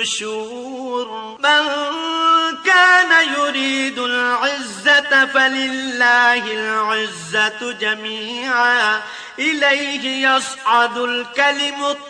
النشور من كان يريد العزة فلله العزة جميعا. إليه يصعد الكلم الطيب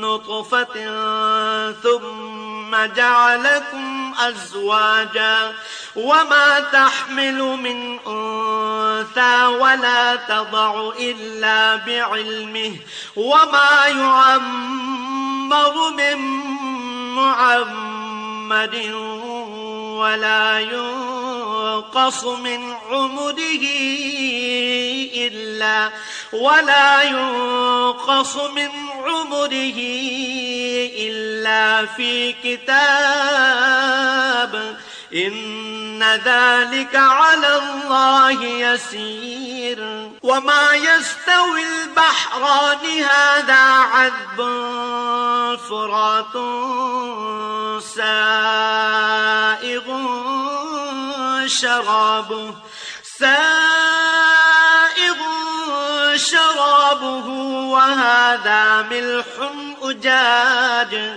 نطفة ثم جعلكم أزواجا وما تحمل من أنثى ولا تضع إلا بعلمه وما يعمر من معمر ولا ينقص من عمره إلا ولا ينقص من عمره إلا في كتاب. إن ذلك على الله يسير. وما يستوي البحران هذا عذب فرات سائغ شرابه. سائغ وهذا ملح أجاج.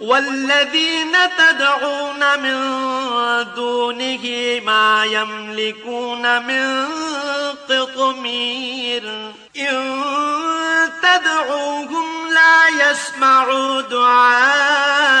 والذين تدعون من دونه ما يملكون من قطمير إن تدعوهم لا يسمعوا دعاءكم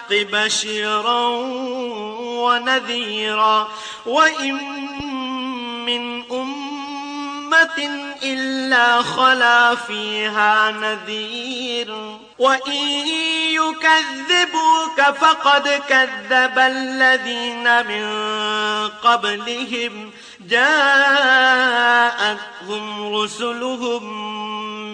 بشيرا ونذيرا وإن من أمة إلا خلا فيها نذير وإن يكذبوك فقد كذب الذين من قبلهم جاءتهم رسلهم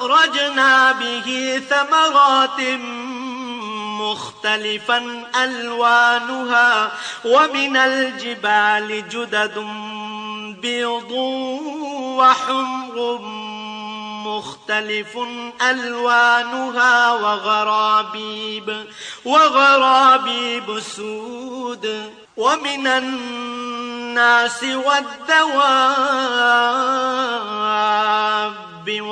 فأخرجنا به ثمرات مختلفا ألوانها ومن الجبال جدد بيض وحمر مختلف ألوانها وغرابيب وغرابيب سود ومن الناس والدواب الدواب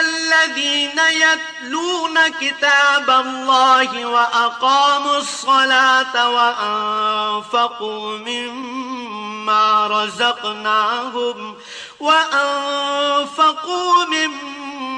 الذين يتلون كتاب الله وأقاموا الصلاة وأنفقوا مما رزقناهم وأنفقوا مما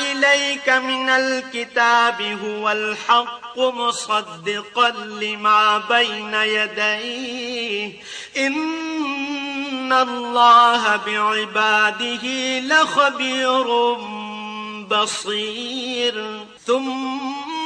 إليك من الكتاب هو الحق مصدقا لما بين يديه. إن الله بعباده لخبير بصير. ثم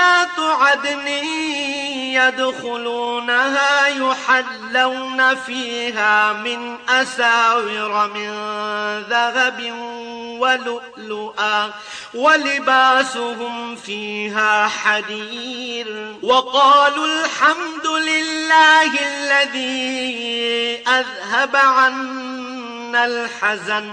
جنات عدن يدخلونها يحلون فيها من أساور من ذهب ولؤلؤا ولباسهم فيها حدير وقالوا الحمد لله الذي أذهب عنا الحزن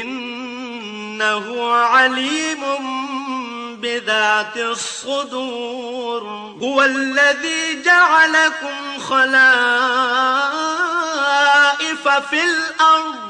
إنه عليم بذات الصدور. هو الذي جعلكم خلائف في الأرض.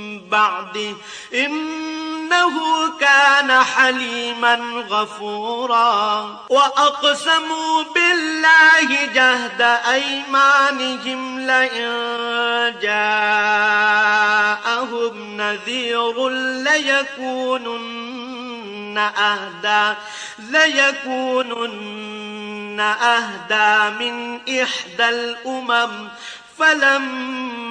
بعده إنه كان حليما غفورا. وأقسموا بالله جهد أيمانهم لئن جاءهم نذير ليكونن أهدى ليكونن أهدى من إحدى الأمم. فلما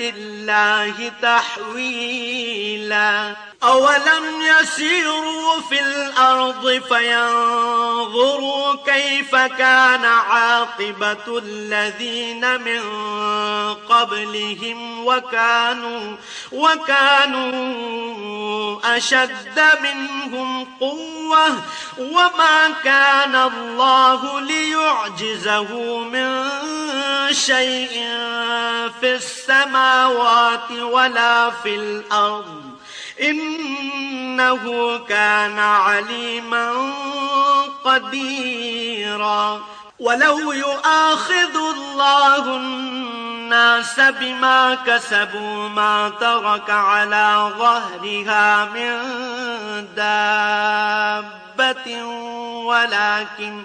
الله تحويلا. أولم يسيروا في الأرض فينظروا كيف كان عاقبة الذين من قبلهم وكانوا وكانوا أشد منهم قوة. وما كان الله ليعجزه من شيء في السماوات ولا في الأرض إنه كان عليما قديرا. ولو يؤاخذ الله الناس بما كسبوا ما ترك على ظهرها من دابة ولكن